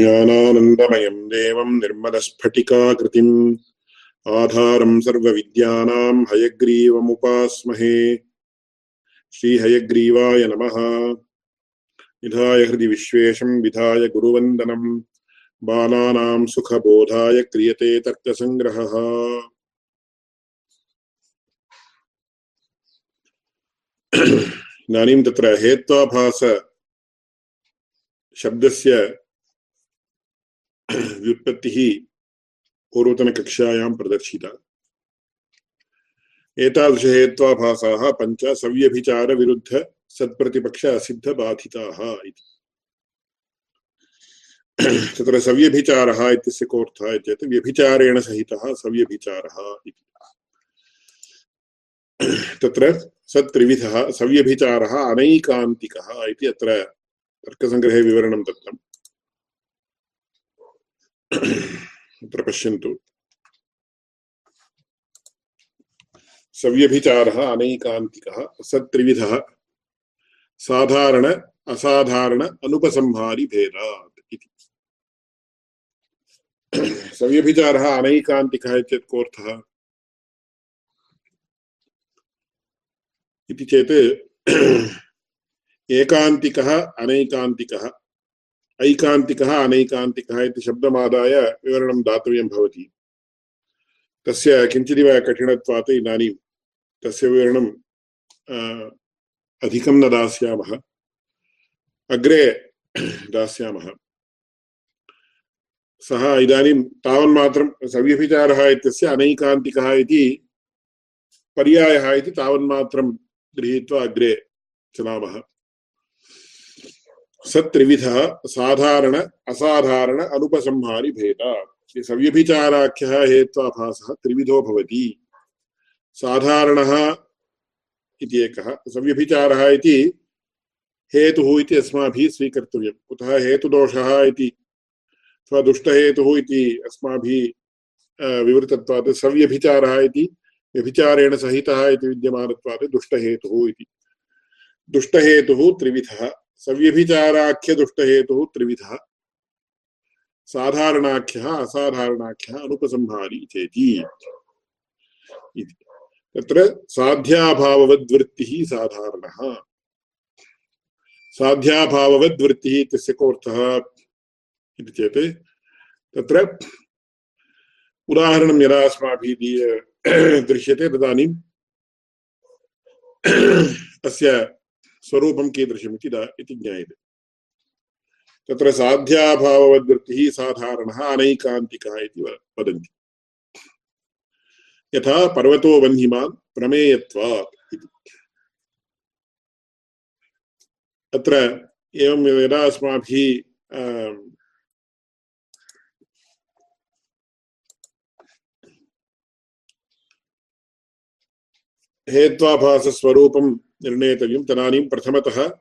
ज्ञानानन्दमयं देवं निर्मलस्फटिकाकृतिम्। आधारं सर्वविद्यानां हयग्रीवमुपास्महे। श्रीहयग्रीवाय नमः। निधाय हृदि विश्वेशं विधाय गुरुवन्दनं। बालानां सुखबोधाय क्रियते तर्कसङ्ग्रहः। इदानीं तत्र हेत्वाभास शब्दस्य व्युत्पत्तिः पूर्वतनकक्षायां प्रदर्शिता। एतादृशहेत्वाभासाः पञ्च सव्यभिचारविरुद्ध सत्प्रतिपक्ष असिद्धबाधिताः इति। तत्र सव्यभिचारः इत्यस्य कोऽर्थः चेत् व्यभिचारेण सहितः सव्यभिचारः इति। तत्र सत्त्रिविधः सव्यभिचारः अनैकान्तिकः इति अत्र तर्कसङ्ग्रहे विवरणं दत्तम्। अत्र पश्यन्तु। सव्यभिचारः अनैकान्तिकः, सत्त्रिविधः, साधारण, असाधारण अनुपसंहारि भेदात् इति। सव्यभिचारः अनैकान्तिकः इत्येतत् कोऽर्थः? इति चेत्, एकान्तिकः ऐकान्तिकः अनैकान्तिकः इति शब्दमादाय विवरणं दातव्यं भवति। तस्य किञ्चिदिव कठिनत्वात् इदानीं तस्य विवरणं अधिकं न दास्यामः। अग्रे दास्यामः। सः इदानीं तावन्मात्रं सव्यभिचारः इत्यस्य अनैकान्तिकः इति पर्यायः इति तावन्मात्रं गृहीत्वा अग्रे चलामः। सत्रिविधः साधारण असाधारण अनुपसंहारि भेद। सव्यभिचाराख्यः हेत्वाभासः त्रिविधो भवति। साधारणः इति एकः सव्यभिचारः इति हेतुः इति अस्माभिः स्वीकर्तव्यं कुतः हेतुदोषः इति? अथवा दुष्टहेतुः इति अस्माभिः विवृतत्वात् सव्यभिचारः इति, व्यभिचारेण सहितः इति विद्यमानत्वात् दुष्टहेतुः इति। दुष्टहेतुः त्रिविधः। सव्यभिचाराख्यदुष्टहेतुः त्रिविधः। साधारणाख्यः, असाधारणाख्यः अनुपसंहारी चेति तत्र साध्याभाववद्वृत्तिः साधारणः। साध्याभाववद्वृत्तिः इत्यस्य कोऽर्थः इति चेत्, तत्र उदाहरणं यदा अस्माभिः दृश्यते तदानीम् अस्य स्वरूपं कीदृशमिति इति ज्ञायते तत्र साध्याभाववद्वृत्तिः साधारणः अनैकान्तिकः इति वदन्ति यथा पर्वतो वह्निमान् प्रमेयत्वात् इति अत्र एवं यदा अस्माभिः हेत्वाभासस्वरूपं निर्णेतव्यं तदानीं प्रथमतः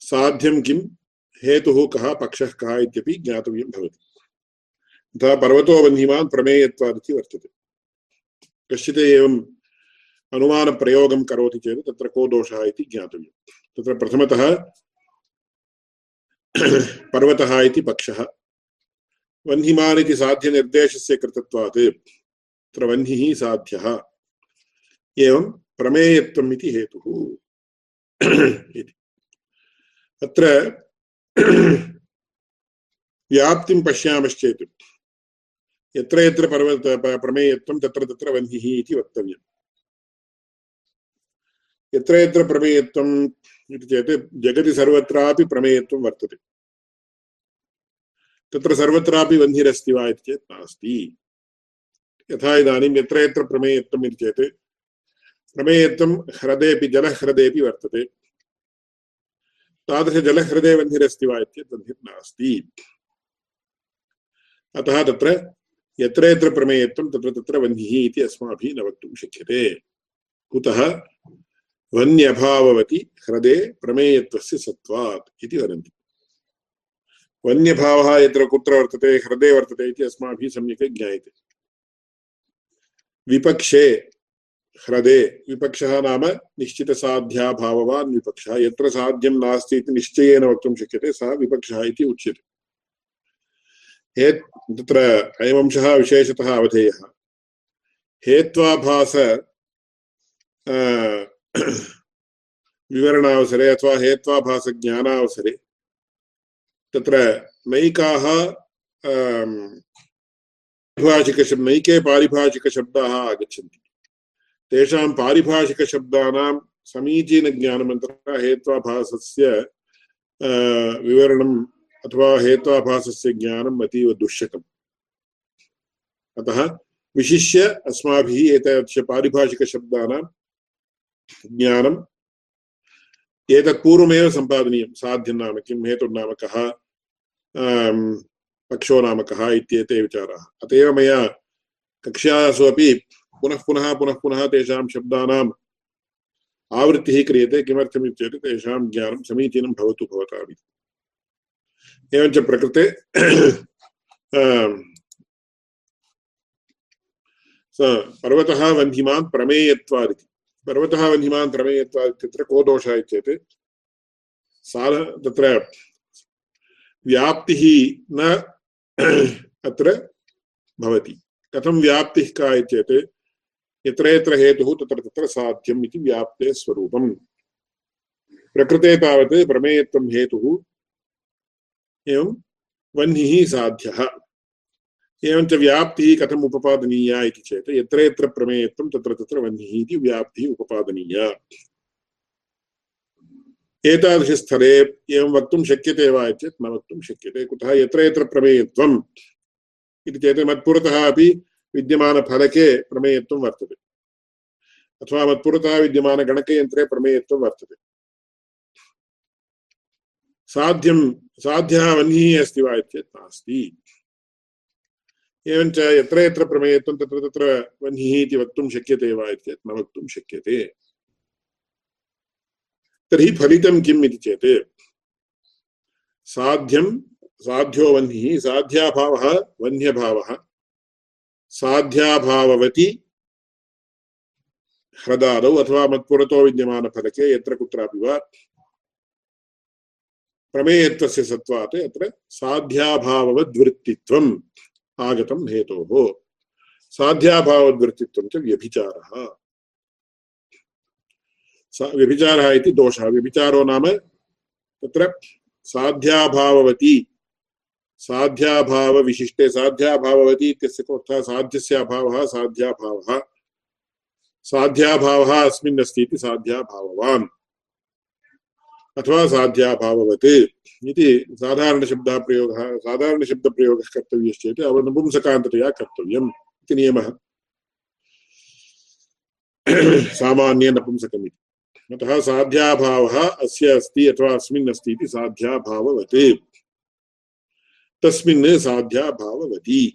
साध्यं किं, हेतुः कः, पक्षः कः इत्यपि ज्ञातव्यं भवति। तथा पर्वतो वह्निमान् प्रमेयत्वादिति वर्तते। कश्चित् एवम् अनुमानप्रयोगं करोति चेत् तत्र को दोषः इति ज्ञातव्यं तत्र प्रथमतः पर्वतः इति पक्षः। वह्निमान् इति साध्यनिर्देशस्य कृतत्वात्। तत्र वह्निः साध्यः। एवं प्रमेयत्वम् इति हेतुः इति। अत्र व्याप्तिं पश्यामश्चेत् यत्र यत्र पर्वत प्रमेयत्वं तत्र तत्र वह्निः इति वक्तव्यम्। यत्र यत्र प्रमेयत्वम् इति चेत् जगति सर्वत्रापि प्रमेयत्वं वर्तते। तत्र सर्वत्रापि वह्निरस्ति वा इति चेत् नास्ति। यथा इदानीं यत्र यत्र प्रमेयत्वम् इति चेत् प्रमेयत्वं ह्रदेपि जलह्रदेपि वर्तते। तादृशजलह्रदे वह्निरस्ति वा इत्येतत् अतः तत्र यत्र यत्र प्रमेयत्वं तत्र तत्र वह्निः इति अस्माभिः न वक्तुं शक्यते। कुतः वन्यभाववति ह्रदे प्रमेयत्वस्य सत्त्वात् इति वदन्ति। वन्यभावः यत्र कुत्र वर्तते, ह्रदे वर्तते इति अस्माभिः सम्यक् ज्ञायते। विपक्षे ह्रदे विपक्षः नाम निश्चितसाध्याभाववान् विपक्षः। यत्र साध्यं नास्ति इति निश्चयेन वक्तुं शक्यते, सः विपक्षः इति उच्यते। हेत् तत्र अयमंशः विशेषतः अवधेयः। हेत्वाभास विवरणावसरे अथवा हेत्वाभासज्ञानावसरे तत्र नैकाः नैके पारिभाषिकशब्दाः आगच्छन्ति। तेषां पारिभाषिकशब्दानां समीचीनज्ञानमन्तः हेत्वाभासस्य विवरणम् अथवा हेत्वाभासस्य ज्ञानम् अतीव दुष्यकम् अतः विशिष्य अस्माभिः एतादृश पारिभाषिकशब्दानां ज्ञानम् एतत् पूर्वमेव सम्पादनीयं। साध्यं नाम किं हेतुर्नाम कः पक्षो नाम कः इत्येते विचाराः। अत एव मया कक्ष्यासु अपि पुनः पुनः पुनः पुनः तेषां शब्दानाम् आवृत्तिः क्रियते किमर्थमित्येतत् तेषां ज्ञानं समीचीनं भवतु, भवताम्। एवञ्च प्रकृते पर्वतः वह्निमान् प्रमेयत्वादिति। पर्वतः वह्निमान् प्रमेयत्वादित्यत्र को दोषः चेत् साध तत्र व्याप्तिः न, अत्र भवति। कथं व्याप्तिः का चेत् यत्र यत्र हेतुः तत्र तत्र साध्यम् इति व्याप्ते स्वरूपम्। प्रकृते तावत् प्रमेयत्वं हेतुः एवं वह्निः साध्यः। एवञ्च व्याप्तिः कथम् उपपादनीया इति चेत् यत्र यत्र प्रमेयत्वं तत्र तत्र वह्निः इति व्याप्तिः उपपादनीया। एतादृशस्थले एवं वक्तुं शक्यते वा चेत् न वक्तुं शक्यते। कुतः यत्र यत्र प्रमेयत्वम् इति चेत् मत्पुरतः अपि विद्यमानफलके प्रमेयत्वं वर्तते। अथवा मत्पुरतः विद्यमानगणकयन्त्रे प्रमेयत्वं वर्तते। साध्यं, साध्यः वह्निः अस्ति वा चेत् नास्ति। एवञ्च यत्र यत्र प्रमेयत्वं तत्र तत्र वह्निः इति वक्तुं शक्यते वा चेत् न वक्तुं शक्यते। तर्हि फलितं किम् इति चेत्, साध्यं, साध्यो वह्निः साध्याभावः वह्न्यभावः साध्याभाववति ह्रदादौ अथवा मत्पुरतो विद्यमानफलके यत्र कुत्रापि वा प्रमेयत्वस्य सत्त्वात् अत्र साध्याभाववद्वृत्तित्वम् आगतं हेतोः। साध्याभावद्वृत्तित्वं च व्यभिचारः। व्यभिचारः इति दोषः। व्यभिचारो नाम तत्र साध्याभाववती साध्याभावविशिष्टे, साध्याभाववती इत्यस्य अर्थः साध्यस्य अभावः साध्याभावः। साध्याभावः अस्मिन् अस्ति इति साध्याभाववान्। अथवा साध्याभाववत् इति साधारणशब्दः प्रयोगः साधारणशब्दप्रयोगः कर्तव्यश्चेत् नपुंसकान्ततया कर्तव्यम् इति नियमः। सामान्ये नपुंसकम् इति अतः साध्याभावः अस्य अस्ति अथवा अस्मिन् अस्ति इति साध्याभाववत्। तस्मिन् साध्याभाववती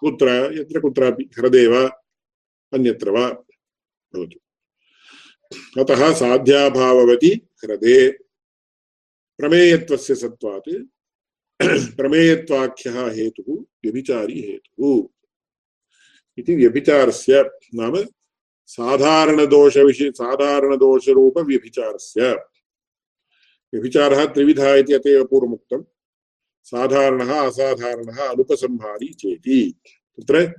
कुत्र, यत्र कुत्रापि हृदे वा अन्यत्र वा भवतु। अतः साध्याभाववती हृदे। प्रमेयत्वस्य सत्त्वात्, प्रमेयत्वाख्यः हेतुः, व्यभिचारी हेतुः। इति व्यभिचारस्य नाम साधारणदोषविषय साधारणदोषरूपव्यभिचारस्य। व्यभिचारः त्रिविधः इति अत एव पूर्वमुक्तम्। साधारणः असाधारणः अनुपसंहारी चेति। तत्र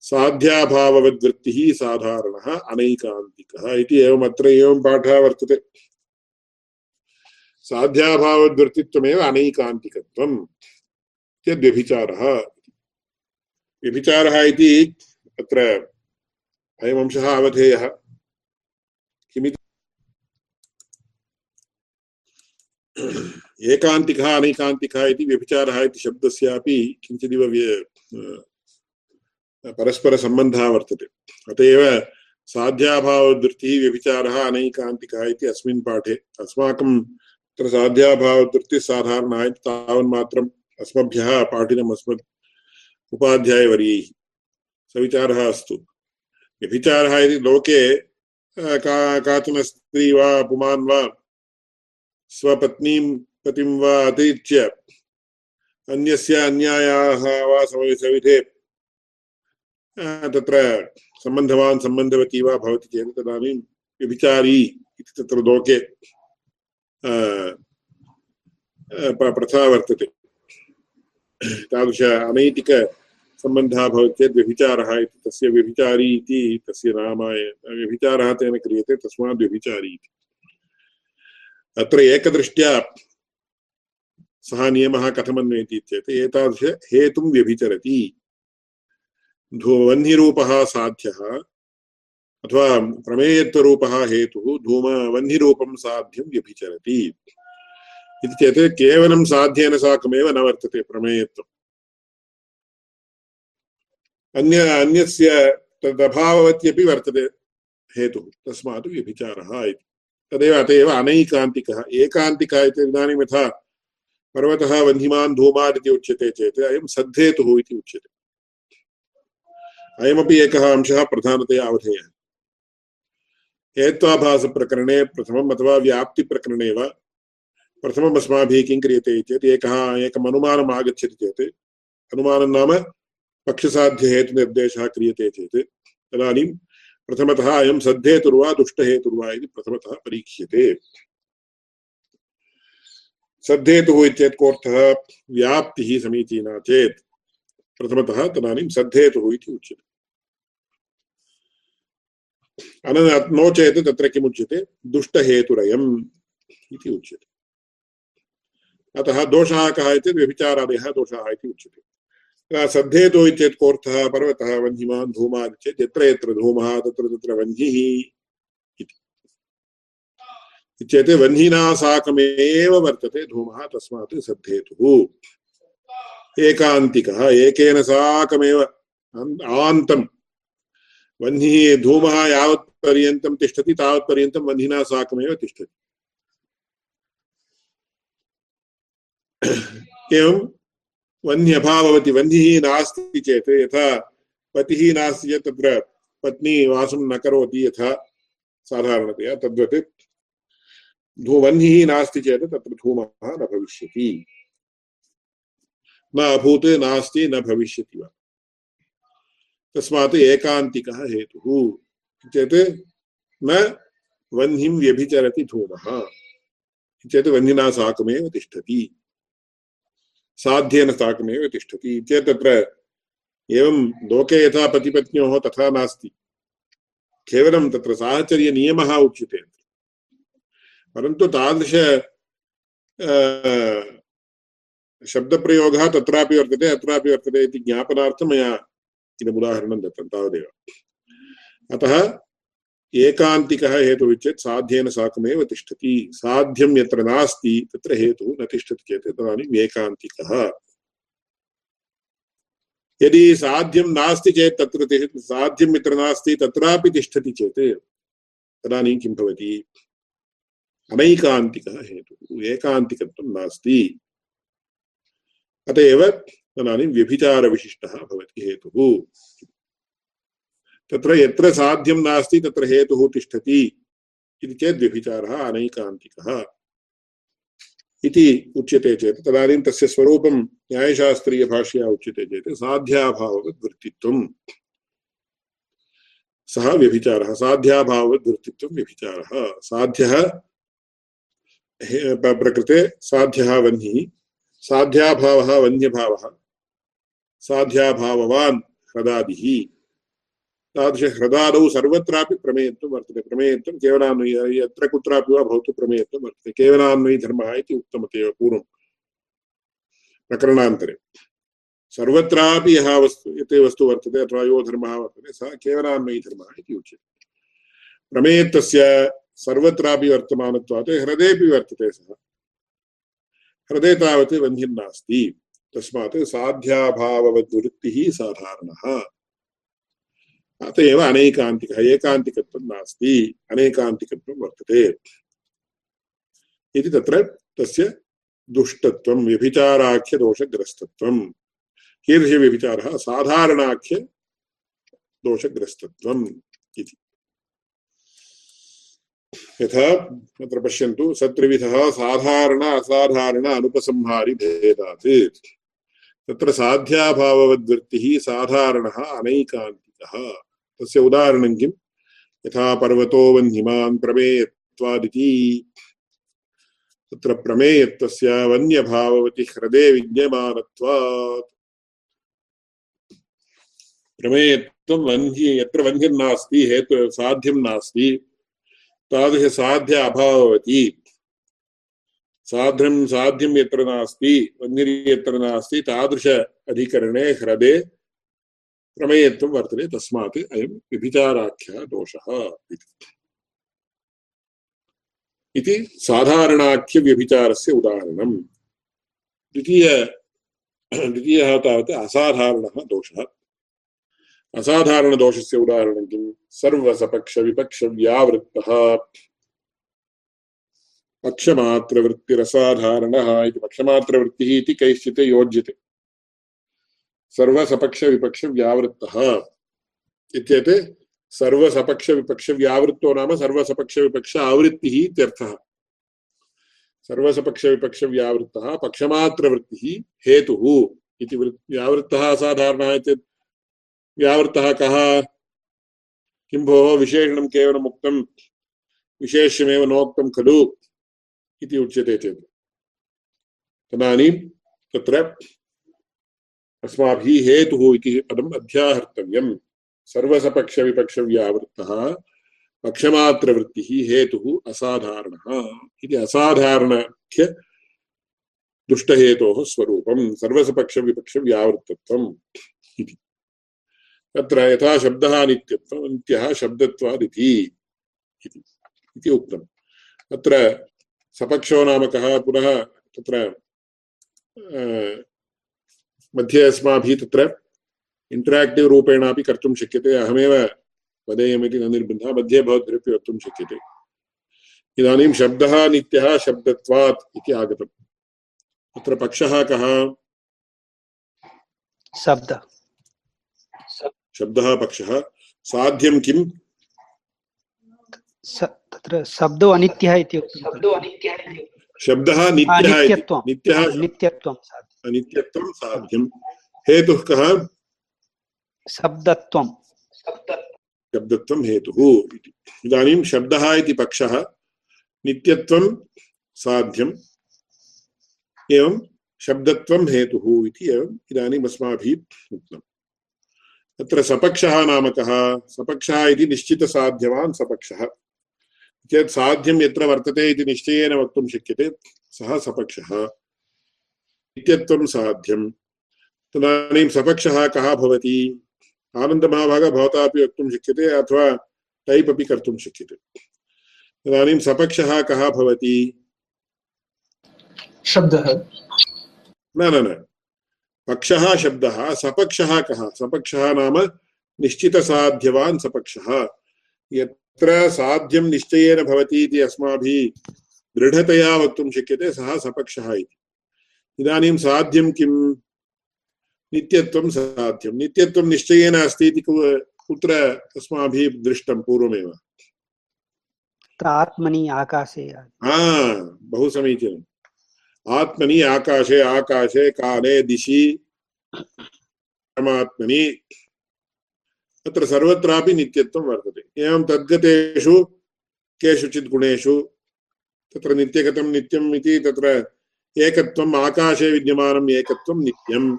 साध्याभाववद्वृत्तिः साधारणः अनैकान्तिकः इति एवमत्र एवं पाठः वर्तते। साध्याभावद्वृत्तित्वमेव अनैकान्तिकत्वम् इत्यद्व्यभिचारः व्यभिचारः इति अत्र अयमंशः अवधेयः। किमिति? एकान्तिकः अनैकान्तिकः इति व्यभिचारः इति शब्दस्यापि किञ्चिदिव परस्परसम्बन्धः वर्तते। अत एव साध्याभावदृष्टिः व्यभिचारः अनैकान्तिकः इति अस्मिन् पाठे। अस्माकं तत्र साध्याभावदृष्टिः साधारणः इति तावन्मात्रम् अस्मभ्यः पाठिनम् अस्मत् उपाध्यायवर्यैः। सविचारः अस्तु। व्यभिचारः इति लोके का काचन स्त्री वा, पुमान् वा, स्वपत्नीं पतिं वा अतिरिच्य अन्यस्य अन्यायाः वा सविधे तत्र सम्बन्धवान् सम्बन्धवती वा भवति चेत् तदानीं व्यभिचारी इति तत्र लोके प्रथा वर्तते। तादृश अनैतिकसम्बन्धः भवति चेत् व्यभिचारः इति, तस्य व्यभिचारी इति, तस्य नाम व्यभिचारः तेन क्रियते तस्मात् व्यभिचारी इति। अत्र एकदृष्ट्या सः नियमः कथमन्वयति चेत् एतादृश हेतुं व्यभिचरति। वह्निरूपः साध्यः, अथवा प्रमेयत्वरूपः हेतुः धूमवह्निरूपं साध्यं व्यभिचरति। इति चेत् केवलं साध्येन साकमेव न वर्तते प्रमेयत्वम्। अन्य, अन्यस्य तदभाववत्यपि वर्तते हेतुः। तस्मात् व्यभिचारः इति। तदेव अत एव अनैकान्तिकः। एकान्तिकः इति इदानीं यथा पर्वतः वह्निमान् धूमात् इति उच्यते चेत् अयं सद्धेतुः इति उच्यते। एकः अंशः प्रधानतया अवधेयः। हेत्वाभासप्रकरणे प्रथमम् अथवा व्याप्तिप्रकरणे वा प्रथमम् अस्माभिः किं क्रियते चेत् एकः एकम् अनुमानम् आगच्छति चेत् अनुमानं नाम पक्षसाध्यहेतुनिर्देशः क्रियते चेत् तदानीं प्रथमतः अयं सद्धेतुर्वा दुष्टहेतुर्वा प्रथमतः परीक्ष्यते। सद्धेतुः इत्येत् कोऽर्थः व्याप्तिः समीचीना चेत्। प्रथमतः तदानीं सद्धेतुः इति उच्यते। अन नो चेत् तत्र किमुच्यते दुष्टहेतुरयम् इति उच्यते। अतः दोषः कः इति व्यभिचारादयः दोषाः इति उच्यते। सद्धेतु इत्येत् कोऽर्थः पर्वतः वह्निमान् धूमात् चेत् यत्र यत्र धूमः तत्र तत्र वह्निः। इति चेत् वह्निना साकमेव वर्तते, धूमः तस्मात् सद्धेतुः। एकान्तिकः, एकेन साकमेव आन्तं वह्निः धूमः यावत्पर्यन्तं तिष्ठति, तावत्पर्यन्तं वह्निना साकमेव तिष्ठति। एवं वह्न्यभाववति वह्निः नास्ति चेत् यथा पतिः नास्ति चेत् तत्र पत्नी वासं न करोति यथा साधारणतया, तद्वत् वह्निः नास्ति चेत् तत्र धूमः न भविष्यति। न अभूत्, नास्ति, न भविष्यति वा? तस्मात् एकान्तिकः हेतुः चेत् न वह्निं व्यभिचरति धूमः। चेत् वह्निना साकमेव तिष्ठति। साध्येन साकमेव तिष्ठति। चेत् तत्र एवं लोके यथा पतिपत्न्योः तथा नास्ति। केवलं तत्र साहचर्यनियमः उच्यते। परन्तु तादृश शब्दप्रयोगः तत्रापि वर्तते, अत्रापि वर्तते इति ज्ञापनार्थं मया इदम् उदाहरणं दत्तं तावदेव। अतः एकान्तिकः हेतुः चेत् साध्येन साकमेव तिष्ठति। साध्यं यत्र नास्ति, तत्र हेतुः न तिष्ठति चेत् तदानीम् एकान्तिकः। यदि साध्यं नास्ति चेत् तत्र साध्यं यत्र नास्ति तत्रापि तिष्ठति चेत् तदानीं किं भवति? अनैकान्तिकः हेतुः एकान्तिकत्वं नास्ति अत एव तदानीं व्यभिचारविशिष्टः भवति हेतुः तत्र यत्र साध्यं नास्ति तत्र हेतुः तिष्ठति इति चेत् व्यभिचारः अनैकान्तिकः इति उच्यते चेत् तदानीं तस्य स्वरूपं न्यायशास्त्रीयभाषया उच्यते चेत् साध्याभाववद्वृत्तित्वम् सः व्यभिचारः व्यभिचारः साध्यः प्रकृते साध्यः वह्निः साध्याभावः वन्यभावः, साध्याभाववान् ह्रदादिः। तादृशहृदादौ सर्वत्रापि प्रमेयत्वं वर्तते। प्रमेयत्वं केवलान्वयि यत्र कुत्रापि वा भवतु प्रमेयत्वं वर्तते। केवलान्वयिधर्मः इति उक्तमतेव पूर्वं। प्रकरणान्तरे। सर्वत्रापि यः वस्तु, यत् वस्तु वर्तते अथवा यो धर्मः वर्तते, सः केवलान्वयिधर्मः इति उच्यते। प्रमेयत्वस्य सर्वत्रापि वर्तमानत्वात् हृदेपि वर्तते सः हृदे तावत् बन्धिर्नास्ति तस्मात् साध्याभाववद्वृत्तिः साधारणः अत एव अनेकान्तिकः एकान्तिकत्वं नास्ति अनेकान्तिकत्वं वर्तते इति तत्र तस्य दुष्टत्वं कीदृशव्यभिचारः साधारणाख्यदोषग्रस्तत्वम् इति यथा अत्र पश्यन्तु सत्रिविधः साधारण, असाधारण अनुपसंहारि भेदात्। तत्र साध्याभाववद्वृत्तिः साधारणः अनैकान्तिकः। तस्य उदाहरणं किम्? यथा पर्वतो वह्निमान् प्रमेयत्वादिति। तत्र प्रमेयत्वस्य वन्यभाववति हृदे विद्यमानत्वात्। प्रमेयत्वं वह्नि, यत्र वह्निर्नास्ति, हेतु साध्यं नास्ति। तादृशसाध्य अभाववति साध्यं साध्यं यत्र नास्ति वह्निर्यत्र नास्ति, तादृश अधिकरणे हृदे प्रमेयत्वं वर्तते, तस्मात् अयं व्यभिचाराख्यः दोषः इति। साधारणाख्यव्यभिचारस्य उदाहरणम्। द्वितीय द्वितीयः तावत् असाधारणः दोषः। असाधारणदोषस्य उदाहरणं किं? सर्वसपक्षविपक्षव्यावृत्तः। पक्षमात्रवृत्तिरसाधारणः इति पक्षमात्रवृत्तिः इति कैश्चित् योज्यते। सर्वसपक्षविपक्षव्यावृत्तः इत्येते सर्वसपक्षविपक्षव्यावृत्तो नाम सर्वसपक्षविपक्ष आवृत्तिः इत्यर्थः। सर्वसपक्षविपक्षव्यावृत्तः पक्षमात्रवृत्तिः हेतुः इति व्यावृत्तः असाधारणः इत्येतत् व्यावृत्तः कः? किं भोः विशेषणं केवलम् उक्तं? विशेष्यमेव नोक्तं खलु? इति उच्यते चेत्। तदानीं तत्र अस्माभिः हेतुः इति पदम् अध्याहर्तव्यम्। सर्वसपक्षविपक्षव्यावृत्तः पक्षमात्रवृत्तिः हेतुः असाधारणः इति असाधारणख्य दुष्टहेतोः स्वरूपं सर्वसपक्षविपक्षव्यावृत्तत्वम् इति। तत्र यथा शब्दः नित्यत्वं नित्यः शब्दत्वादिति इति उक्तम्। अत्र सपक्षो नाम कः, पुनः तत्र मध्ये अस्माभिः तत्र इण्टराक्टिव् रूपेणापि कर्तुं शक्यते, अहमेव वदेयमिति न निर्बन्धः, मध्ये भवद्भिरपि वक्तुं शक्यते। इदानीं शब्दः नित्यः शब्दत्वात् इति आगतम्। अत्र पक्षः कः? शब्दः। शब्दः पक्षः। साध्यं किम्? तत्र शब्दो अनित्यः इति शब्दः नित्यः नित्यः नित्यत्वं अनित्यत्वं साध्यं हेतुः कः? शब्दत्वं शब्दत्वं हेतुः इति। इदानीं शब्दः इति पक्षः। नित्यत्वं साध्यम्। एवं शब्दत्वं हेतुः इति एवम् इदानीम् अस्माभिः उक्तम्। तत्र सपक्षः नाम कः? सपक्षः इति निश्चितसाध्यवान् सपक्षः। चेत् साध्यं यत्र वर्तते इति निश्चयेन वक्तुं शक्यते सः सपक्षः। नित्यत्वं साध्यं तदानीं सपक्षः कः भवति? आनन्दमहाभाग भवता अपि वक्तुं शक्यते अथवा टैप् अपि कर्तुं शक्यते। तदानीं सपक्षः कः भवति? शब्दः। न न न। पक्षः शब्दः सपक्षः कः? सपक्षः नाम निश्चितसाध्यवान् सपक्षः। यत्र साध्यं निश्चयेन भवति इति अस्माभिः दृढतया वक्तुं शक्यते सः सपक्षः इति। इदानीं साध्यं किं नित्यत्वं साध्यं। नित्यत्वं निश्चयेन अस्ति इति कुत्र अस्माभिः दृष्टं पूर्वमेव। आत्मनि आकाशे बहु समीचीनम्। आत्मनि आकाशे आकाशे काले दिशि। परमात्मनि। अत्र सर्वत्रापि नित्यत्वं वर्तते। एवं तद्गतेषु, केषुचित् गुणेषु, तत्र नित्यगतं नित्यम् इति, तत्र एकत्वम् आकाशे विद्यमानम् एकत्वं नित्यं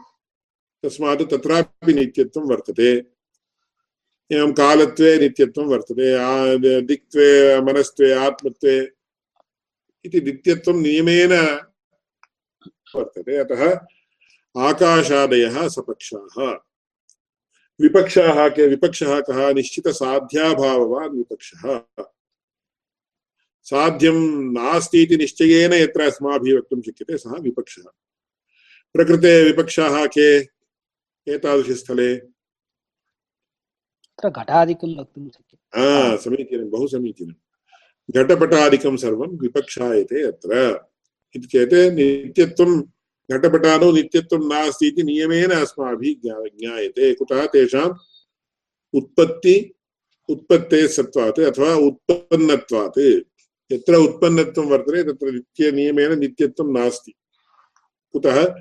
तस्मात् तत्रापि नित्यत्वं वर्तते। एवं कालत्वे नित्यत्वं वर्तते। दिक्त्वे, मनस्त्वे, आत्मत्वे इति नित्यत्वं नियमेन वर्तते। अतः आकाशादयः सपक्षाः। विपक्षाः के विपक्षः कः? निश्चितसाध्याभाववान् विपक्षः। साध्यं नास्ति इति निश्चयेन यत्र अस्माभिः वक्तुं शक्यते सः विपक्षः। प्रकृते विपक्षाः के एतादृशस्थले? घटादिकं वक्तुं शक्यते। समीचीनं बहु समीचीनं। घटपटादिकं सर्वं विपक्षायते अत्र। इति चेत् नित्यत्वं घटपटादौ नित्यत्वं नास्ति इति नियमेन अस्माभिः ज्ञायते। कुतः तेषाम् उत्पत्ति, उत्पत्तेः सत्त्वात् अथवा उत्पन्नत्वात्। यत्र उत्पन्नत्वं वर्तते, तत्र नित्यनियमेन नित्यत्वं नास्ति। कुतः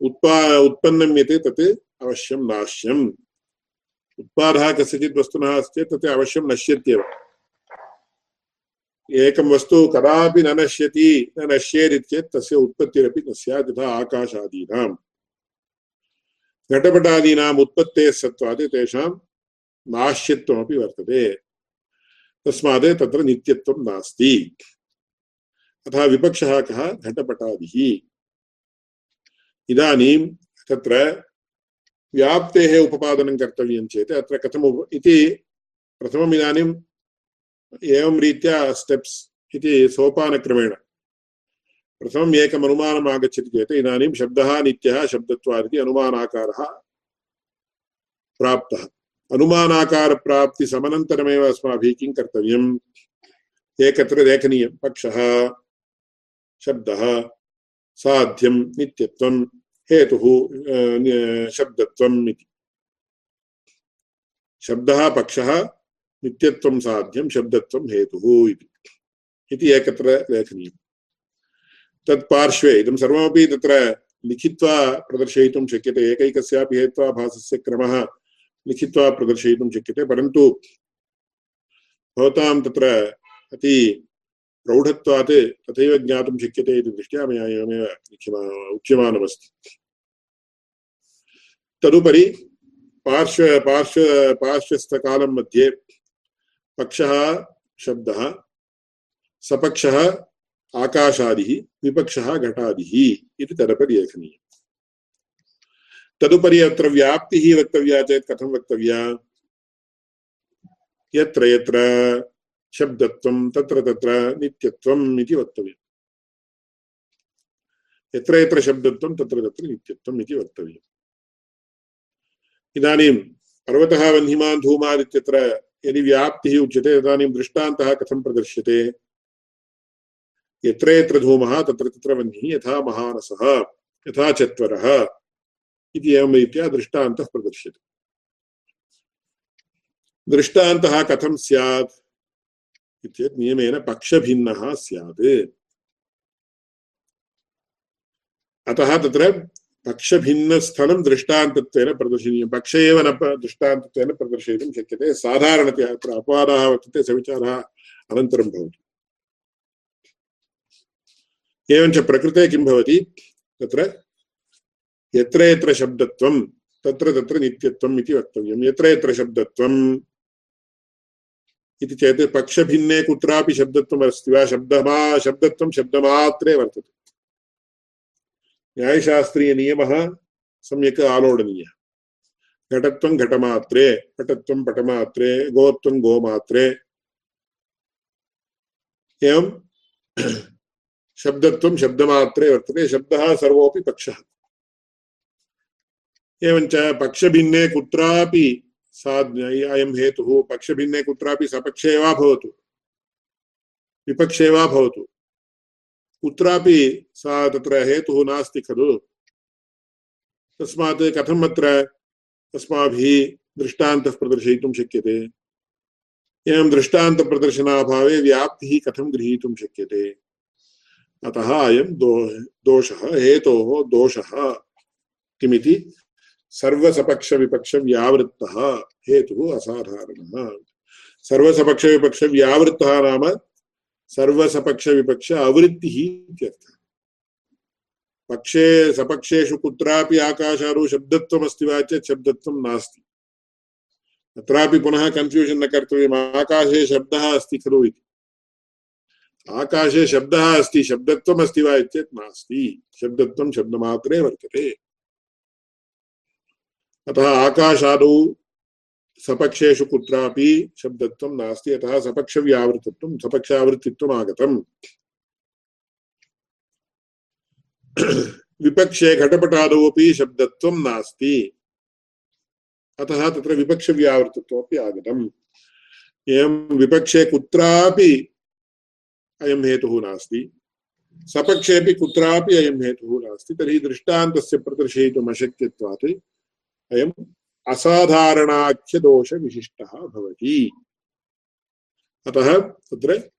उत्पा, उत्पन्नं यत्, तत् अवश्यं नाश्यम्। उत्पादः कस्यचित् वस्तुनः अस्ति तत् अवश्यं नश्यत्येव। एकं वस्तु कदापि न नश्यति, न नश्येत् चेत् तस्य उत्पत्तिरपि न स्यात् यथा आकाशादीनाम्। घटपटादीनाम् उत्पत्तेः सत्त्वात् तेषां नाश्यत्वमपि वर्तते। तस्मात् तत्र नित्यत्वं नास्ति। अतः विपक्षः कः? घटपटादिः। इदानीं तत्र व्याप्तेः उपपादनं कर्तव्यं चेत् अत्र कथम् इति प्रथमम् इदानीम् एवं रीत्या स्टेप्स् इति सोपानक्रमेण। प्रथमम् एकम् अनुमानम् आगच्छति चेत् इदानीं शब्दः, नित्यः शब्दत्वादिति अनुमानाकारः प्राप्तः। अनुमानाकारप्राप्तिसमनन्तरमेव अस्माभिः किं कर्तव्यम्? एकत्र लेखनीयं। पक्षः, शब्दः, साध्यं, नित्यत्वं, हेतुः शब्दत्वम् इति। शब्दः, पक्षः नित्यत्वं साध्यं शब्दत्वं हेतुः इति। इति एकत्र लेखनीयम्। तत्पार्श्वे इदं सर्वमपि तत्र लिखित्वा प्रदर्शयितुं शक्यते। एकैकस्यापि हेत्वाभासस्य क्रमः लिखित्वा प्रदर्शयितुं शक्यते। परन्तु भवतां तत्र अति प्रौढत्वात् तथैव ज्ञातुं शक्यते इति दृष्ट्या मया एवमेव लिख्यमा उच्यमानमस्ति। तदुपरि पार्श्व पार्श्व पार्श्वस्थकालं मध्ये पक्षः शब्दः, सपक्षः आकाशादिः, विपक्षः घटादिः इति तदपि लेखनीयम्। तदुपरि अत्र व्याप्तिः वक्तव्या चेत् कथं वक्तव्या? यत्र यत्र शब्दत्वं, तत्र तत्र नित्यत्वम् इति वक्तव्यम्। यत्र यत्र शब्दत्वं, तत्र तत्र नित्यत्वम् इति वक्तव्यम्। इदानीं पर्वतः वह्निमान् धूमान् इत्यत्र यदि व्याप्तिः उच्यते तदानीं दृष्टान्तः कथं प्रदर्श्यते? यत्र यत्र धूमः, तत्र तत्र वह्निः, यथा महानसः, यथा चत्वरः इति एवं रीत्या दृष्टान्तः प्रदर्श्यते। दृष्टान्तः कथं स्यात् इत्येतत् नियमेन पक्षभिन्नः स्यात्। अतः तत्र पक्षभिन्नस्थलं दृष्टान्तत्वेन प्रदर्शनीयं। पक्ष एव न दृष्टान्तत्वेन प्रदर्शयितुं शक्यते। साधारणतया अत्र अपवादः वर्तते, सविचारः अनन्तरं भवति। एवञ्च प्रकृते किं भवति? तत्र यत्र यत्र शब्दत्वं, तत्र तत्र नित्यत्वम् इति वक्तव्यं यत्र यत्र इति चेत् पक्षभिन्ने कुत्रापि शब्दत्वम् अस्ति वा शब्दत्वं शब्दमात्रे वर्तते। न्यायशास्त्रीयनियमः सम्यक् आलोडनीयः घटत्वं घटमात्रे, पटत्वं पटमात्रे, गोत्वं गोमात्रे। एवं शब्दत्वं शब्दमात्रे वर्तते, शब्दः सर्वोऽपि पक्षः। एवञ्च पक्षभिन्ने कुत्रापि सा अयं हेतुः, पक्षभिन्ने कुत्रापि सपक्षे वा भवतु। विपक्षे वा भवतु। कुत्रापि सा तत्र हेतुः नास्ति खलु। तस्मात् कथम् अत्र अस्माभिः दृष्टान्तः प्रदर्शयितुं शक्यते? एवं दृष्टान्तप्रदर्शनाभावे व्याप्तिः कथं गृहीतुं शक्यते? अतः अयं दो, दोषः, हेतोः दोषः। किमिति? सर्वसपक्ष विपक्ष हेतुः असाधारणः। सर्वसपक्ष विपक्ष व्यावृत्तः नाम सर्वसपक्ष विपक्ष अवृत्तिः इत्यर्थः। पक्षे, सपक्षेषु कुत्रापि आकाशादौ शब्दत्वमस्ति वा चेत् शब्दत्वं नास्ति। तत्रापि पुनः कन्फ्यूषन् न कर्तव्यम्। आकाशे शब्दः अस्ति खलु इति। आकाशे शब्दः अस्ति शब्दत्वम् अस्ति वा चेत् नास्ति। शब्दत्वं शब्दमात्रे वर्तते। अतः आकाशादौ सपक्षेषु कुत्रापि शब्दत्वं नास्ति अतः सपक्षव्यावृतत्वं सपक्षावृत्तित्वम् आगतम् विपक्षे घटपटादौ अपि शब्दत्वं नास्ति। अतः तत्र विपक्षव्यावृतत्वमपि आगतम्। एवं विपक्षे कुत्रापि अयं हेतुः नास्ति। सपक्षेपि कुत्रापि अयं हेतुः नास्ति। तर्हि दृष्टान्तस्य प्रदर्शयितुम् अशक्यत्वात् अयम् असाधारणाख्यदोषविशिष्टः भवति। अतः तत्र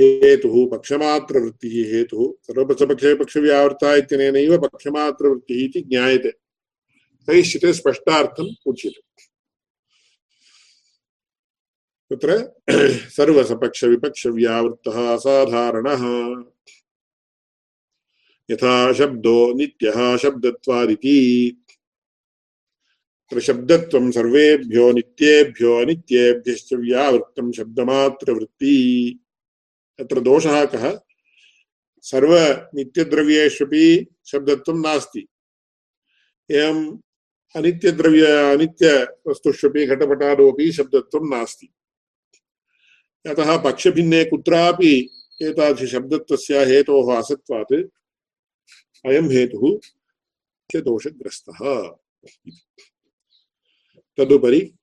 हेतुः पक्षमात्रवृत्तिः, हेतुः सर्वसपक्षविपक्षव्यावृत्ता इत्यनेनैव पक्षमात्रवृत्तिः इति ज्ञायते। कैश्चित् स्पष्टार्थम् उच्यते। तत्र सर्वसपक्षविपक्षव्यावृत्तः असाधारणः। यथा शब्दो नित्यः शब्दत्वादिति। तत्र शब्दत्वं सर्वेभ्यो नित्येभ्यो अनित्येभ्यश्च व्यावृत्तं शब्दमात्रवृत्ति। तत्र दोषः कः? सर्वनित्यद्रव्येष्वपि शब्दत्वं नास्ति। एवम् अनित्यद्रव्य, अनित्यवस्तुष्वपि, घटपटादोपि शब्दत्वं नास्ति। अतः पक्षभिन्ने कुत्रापि एतादृशशब्दत्वस्य हेतोः असत्वात् अयं हेतुः दोषग्रस्तः तदुपरि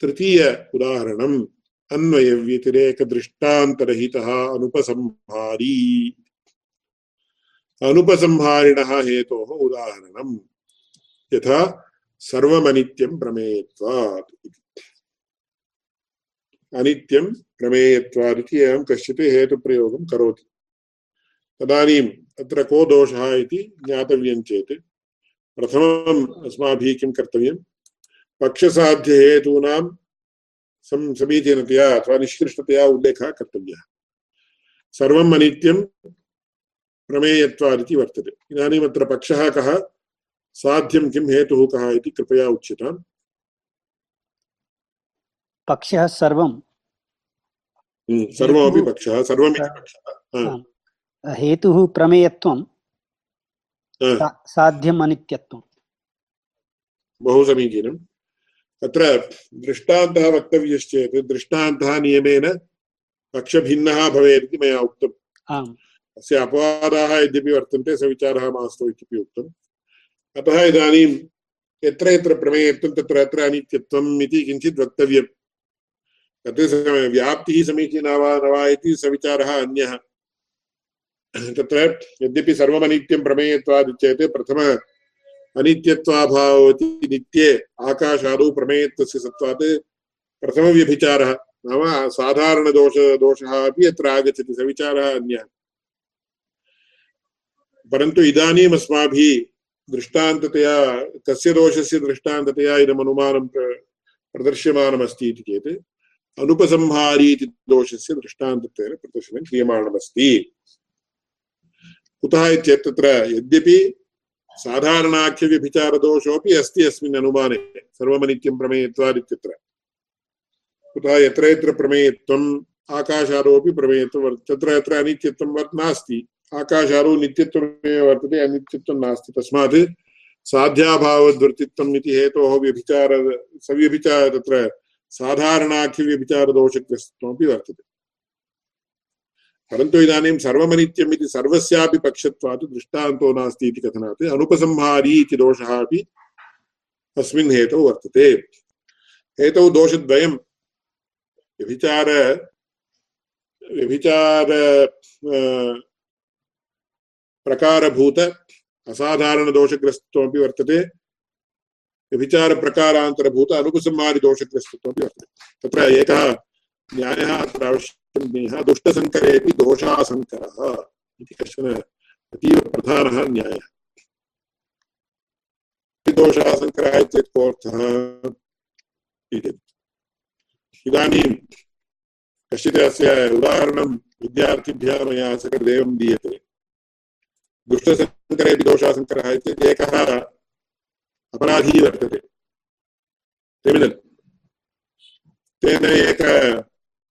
तृतीय उदाहरणम् अन्वयव्यतिरेकदृष्टान्तरहितः अनुपसंहारी। अनुपसंहारिणः हेतोः उदाहरणम् यथा सर्वमनित्यं प्रमेयत्वात् अनित्यं प्रमेयत्वादिति एवं कश्चित् हेतुप्रयोगं करोति। तदानीम् अत्र को दोषः इति ज्ञातव्यं चेत् प्रथमम् अस्माभिः किं कर्तव्यं पक्षसाध्यहेतूनां समीचीनतया अथवा निष्कृष्टतया उल्लेखः कर्तव्यः। सर्वम् अनित्यं प्रमेयत्वादिति वर्तते। इदानीम् अत्र पक्षः कः? साध्यं किं हेतुः कः इति कृपया उच्यताम्। पक्षः सर्वं हम्म, सर्वमपि पक्षः सर्वमिति पक्षः। हेतुः प्रमेयत्वं साध्यम् अनित्यत्वं बहु समीचीनम् अत्र दृष्टान्तः वक्तव्यश्चेत् दृष्टान्तः नियमेन पक्षभिन्नः भवेत् इति मया उक्तम् अस्य अपवादाः यद्यपि वर्तन्ते सविचारः मास्तु इत्यपि उक्तम् अतः इदानीं यत्र यत्र प्रमेयत्वं तत्र अत्र अनित्यत्वम् इति किञ्चित् वक्तव्यम्। तत् व्याप्तिः समीचीना वा न वा इति सविचारः अन्यः। तत्र यद्यपि सर्वमनित्यं प्रमेयत्वात् चेत् प्रथम अनित्यत्वाभावति नित्ये आकाशादौ प्रमेयत्वस्य सत्त्वात् प्रथमव्यभिचारः। नाम साधारणदोष दोषः अपि अत्र आगच्छति सविचारः अन्यः। परन्तु इदानीम् अस्माभिः दृष्टान्ततया, कस्य दोषस्य दृष्टान्ततया इदम् अनुमानं प्रदर्श्यमानमस्ति इति चेत्, अनुपसंहारी इति दोषस्य दृष्टान्तत्वेन प्रदर्शनं क्रियमाणमस्ति। कुतः इत्येतत् तत्र यद्यपि साधारणाख्यव्यभिचारदोषोऽपि अस्ति अस्मिन् अनुमाने, सर्वमनित्यं प्रमेयत्वादित्यत्र। कुतः यत्र यत्र प्रमेयत्वम् आकाशादोऽपि प्रमेयत्वं तत्र यत्र अनित्यत्वं वर् नास्ति। आकाशादौ नित्यत्वमेव वर्तते, अनित्यत्वं नास्ति। तस्मात् साध्याभावद्वर्तित्वम् इति हेतोः व्यभिचार सव्यभिचार तत्र वर्तते। परन्तु इदानीं सर्वमनित्यम् इति सर्वस्यापि पक्षत्वात् दृष्टान्तो नास्ति इति कथनात् अनुपसंहारी इति दोषः अपि अस्मिन् हेतौ वर्तते। हेतौ दोषद्वयं। व्यभिचार व्यभिचार प्रकारभूत असाधारणदोषग्रस्तत्वमपि वर्तते। व्यभिचारप्रकारान्तरभूत अनुपसंहारिदोषग्रस्तत्वमपि वर्तते। तत्र एकः न्यायः अत्र अवश्यं ज्ञेयः दुष्टसङ्करेपि दोषासङ्करः इति कश्चन अतीव प्रधानः न्यायः। दोषासङ्करः इत्येतत् कोऽर्थः? इदानीं कश्चित् अस्य उदाहरणं विद्यार्थिभ्यः मया सकदेवं दीयते। दुष्टसङ्करेपि दोषासङ्करः इत्येतत् एकः अपराधी वर्तते। क्रिमिनल् तेन एक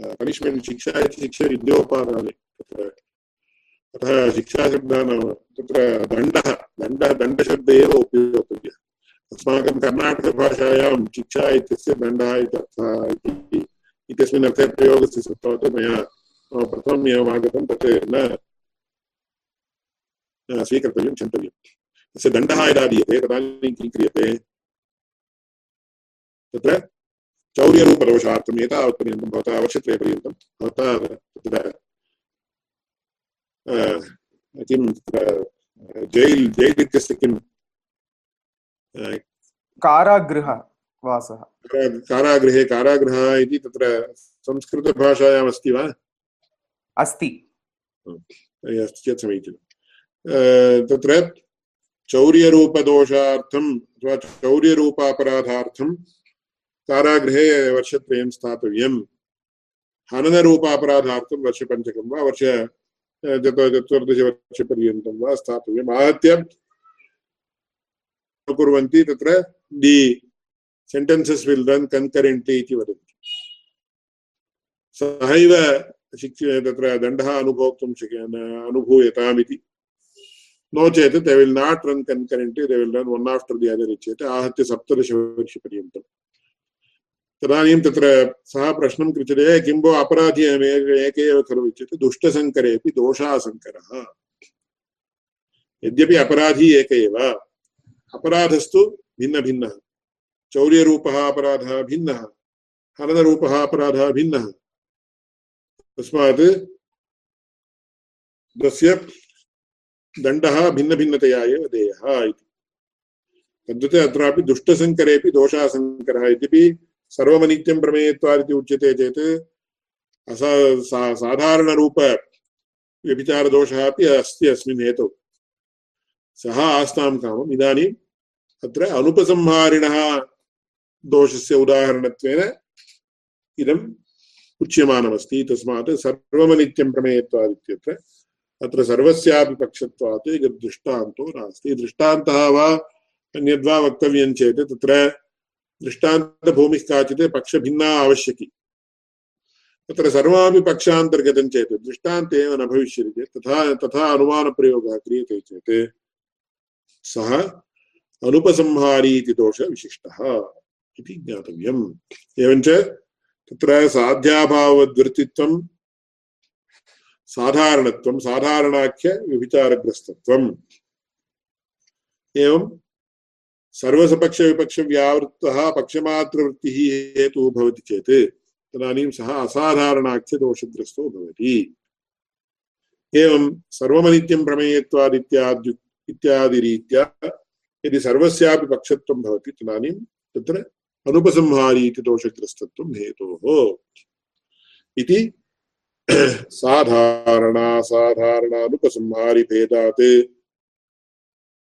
पनिष्मेण्ट् शिक्षा इति शिक्षा विद्योपादाने अतः शिक्षाशब्दः नाम तत्र दण्डः दण्डः दण्डशब्द एव उपयोक्तव्यः अस्माकं कर्णाटकभाषायां शिक्षा इत्यस्य दण्डः इति अर्थः इत्यस्मिन् अर्थे प्रयोगस्य सत्त्वात् मया प्रथमम् एवम् आगतं तत् न स्वीकर्तव्यं चिन्तव्यं तस्य यदा दीयते तदानीं किं चौर्यरूपदोषार्थम् एतावत्पर्यन्तं भवता वर्षत्रयपर्यन्तं भवता तत्र किं जैल् जैल् इत्यस्य किं कारागृहवासः। कारागृहे कारागृहः इति तत्र संस्कृतभाषायाम् अस्ति। वा अस्ति अस्ति चेत् समीचीनं। तत्र चौर्यरूपदोषार्थम् अथवा चौर्यरूपापराधार्थं कारागृहे वर्षत्रयं स्थातव्यम्। हननरूपापराधार्थं वर्षपञ्चकं वा, वर्ष चतुर्दशवर्षपर्यन्तं वा स्थातव्यम्। आहत्य कुर्वन्ति तत्र दि सेण्टेन्सस् विल् रन् कन्करेण्ट्लि इति वदन्ति। सहैव शिक्ष, तत्र दण्डः अनुभोक्तुं शक्य, नो चेत् they will not run concurrently they will run one after the other चेत् आहत्य सप्तदशवर्षपर्यन्तम् तदानीं तत्र सः प्रश्नं कृत्यते किं भो अपराधी एक एव खलु इत्युक्ते यद्यपि अपराधी एक एव, अपराधस्तु भिन्नभिन्नः। चौर्यरूपः अपराधः भिन्नः हननरूपः अपराधः भिन्नः। तस्मात् तस्य दण्डः भिन्नभिन्नतया एव देयः इति। तद्वत् अत्रापि दुष्टसङ्करेपि दोषासङ्करः सर्वमनित्यं प्रमेयत्वादिति उच्यते चेत् असा सा साधारणरूप व्यभिचारदोषः अपि अस्ति अस्मिन् हेतौ। सः आस्तां कामम् इदानीम् अत्र अनुपसंहारिणः दोषस्य उदाहरणत्वेन इदम् उच्यमानमस्ति। तस्मात् सर्वमनित्यं प्रमेयत्वादित्यत्र अत्र। सर्वस्यापि पक्षत्वात् दृष्टान्तो नास्ति। दृष्टान्तः वा अन्यद्वा वक्तव्यं चेत् तत्र दृष्टान्तभूमिः काचित् पक्षभिन्ना आवश्यकी तत्र सर्वापि पक्षान्तर्गतं चेत् दृष्टान्ते एव न भविष्यति चेत् तथा तथा अनुमानप्रयोगः क्रियते चेत् सः अनुपसंहारी इति दोषविशिष्टः इति ज्ञातव्यम्। एवञ्च तत्र साध्याभावद्वृत्तित्वं साधारणत्वं साधारणाख्यव्यभिचारग्रस्तत्वम् एवं सर्वसपक्षविपक्षव्यावृत्तः पक्षमात्रवृत्तिः हेतुः भवति चेत् तदानीं सः असाधारणाख्यदोषग्रस्तो भवति। एवं सर्वमनित्यं प्रमेयत्वादित्यादि इत्यादिरीत्या यदि सर्वस्यापि पक्षत्वं भवति तदानीं तत्र अनुपसंहारी इति दोषग्रस्तत्वं हेतोः। इति साधारणासाधारणानुपसंहारिभेदात्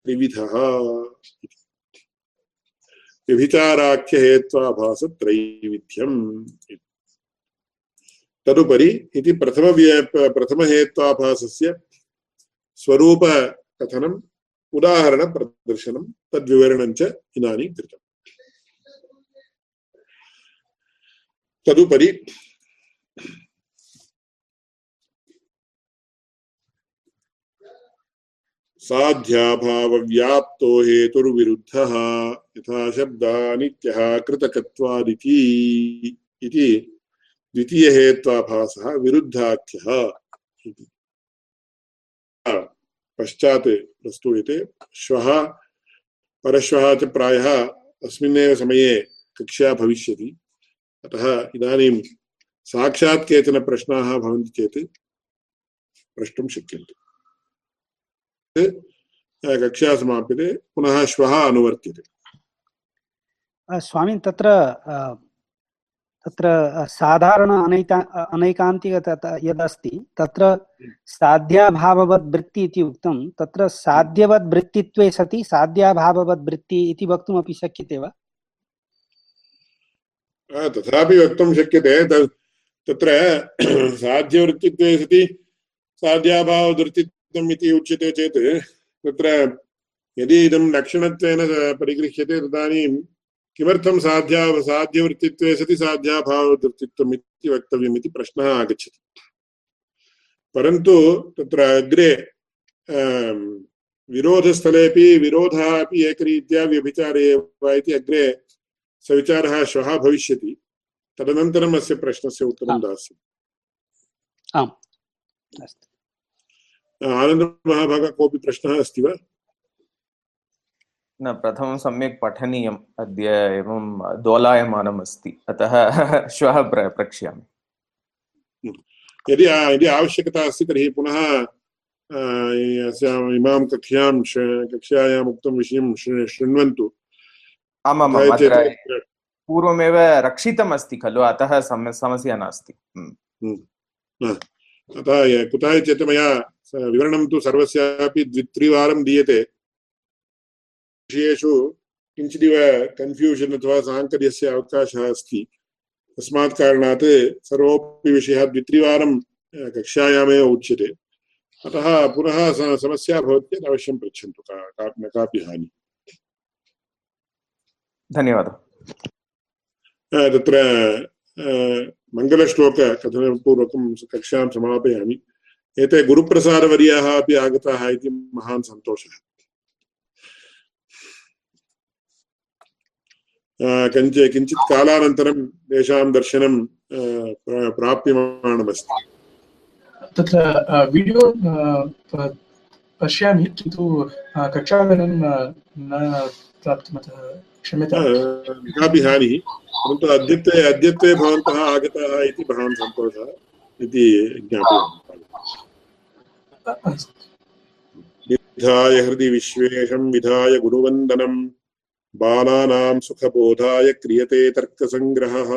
त्रिविधः व्यभिचाराख्यहेत्वाभासत्रैविध्यम् तदुपरि इति प्रथमव्य प्रथमहेत्वाभासस्य स्वरूपकथनम् उदाहरणप्रदर्शनं तद्विवरणं च इदानीं कृतम्। तदुपरि साध्याभावव्याप्तो हेतुर्विरुद्धः यथा शब्दः नित्यः कृतकत्वादिति इति द्वितीयहेत्वाभासः विरुद्धाख्यः पश्चात् प्रस्तूयते। श्वः, परश्वः च प्रायः अस्मिन्नेव समये कक्षा भविष्यति। अतः इदानीं साक्षात् केचन प्रश्नाः भवन्ति चेत् प्रष्टुं शक्यन्ते। कक्षा समाप्यते पुनः श्वः अनुवर्त्यते। स्वामी तत्र तत्र साधारण अनैका अनैकान्तिक यदस्ति तत्र साध्याभाववद् वृत्ति इति उक्तं तत्र साध्यवद् वृत्तित्वे सति साध्याभाववद् वृत्ति इति वक्तुमपि शक्यते वा? तथापि वक्तुं शक्यते तत्र साध्यवृत्तित्वे सति साध्याभाववृत्तित्वम् इति उच्यते चेत् तत्र यदि इदं लक्षणत्वेन परिगृह्यते तदानीं किमर्थं साध्या साध्यवृत्तित्वे सति साध्याभाववृत्तित्वम् इति वक्तव्यम् इति प्रश्नः आगच्छति परन्तु तत्र अग्रे विरोधस्थलेपि विरोधः अपि एकरीत्या व्यभिचारे एव इति अग्रे सविचारः श्वः भविष्यति तदनन्तरम् अस्य प्रश्नस्य उत्तरं दास्यति आम् अस्तु आनन्दमहाभागः कोऽपि प्रश्नः अस्ति वा? न प्रथमं सम्यक् पठनीयम्। अद्य एवं दोलायमानम् अस्ति। अतः श्वः प्र प्रक्ष्यामि। यदि यदि आवश्यकता अस्ति तर्हि पुनः इमां कक्ष्यां कक्ष्यायाम् उक्तं विषयं शृण्वन्तु। आमाम् अत्र पूर्वमेव रक्षितम् अस्ति खलु अतः समस्या नास्ति। हम्म। हम्म। अतः कुतः चेत् मया विवरणं तु सर्वस्यापि द्वित्रिवारं दीयते। विषयेषु किञ्चिदिव कन्फ्यूषन् अथवा साङ्कर्यस्य अवकाशः अस्ति। तस्मात् कारणात् सर्वोऽपि विषयः द्वित्रिवारं कक्षायामेव उच्यते। अतः पुनः समस्या भवति चेत् अवश्यं पृच्छन्तु का न कापि हानि। धन्यवादः। तत्र मङ्गलश्लोककथनपूर्वकं कक्षां समापयामि। एते गुरुप्रसादवर्याः अपि आगताः इति महान् सन्तोषः। कञ्च किञ्चित् कालानन्तरं तेषां दर्शनं प्राप्यमाणमस्ति तत्र वीडियो पश्यामि किन्तु कक्षागणं न प्राप्तमतः क्षम्यतां कापि हानिः परन्तु अद्यत्वे अद्यत्वे भवन्तः आगताः इति महान् सन्तोषः इति ज्ञापयामि। विधाय हृदि विश्वेशं विधाय गुरुवन्दनम्। बालानां सुखबोधाय क्रियते तर्कसङ्ग्रहः।